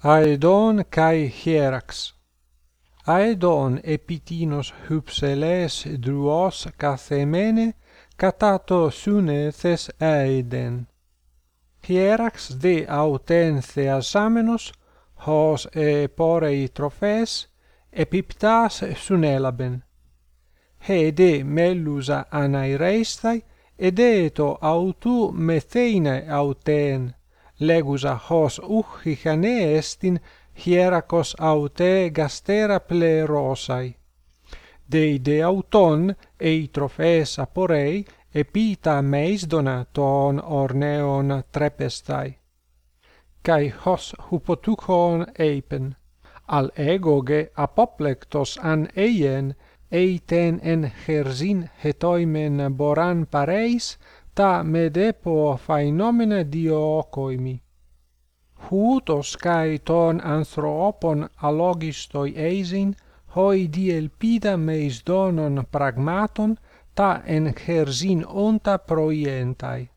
Αεδόν καί χέραξ. Αεδόν επιτίνος χυψελές δρουός καθεμένε, κατά το σύνεθες αεδεν. Χέραξ δε αουτέν θεασάμενος, ως επόρεοι τροφές, επιπτάς He de μέλουσα αναηρέσθαι, edeto αυτού μεθαίνε auten legusa hos uchicane estin hieracos aute gastera plerosai. Deide auton eitrophes aporei epita meis donaton orneon trepestai. kai hos hupotucon eipen, al egoge apoplectos an eien, eiten en hersin hetoimen boran pareis, ta medepo fai nomine Dio ocoimi. Huutos kai ton anthropon alogistoi eisin, hoi dielpida meis donon pragmaton, ta en hersin onta proientai.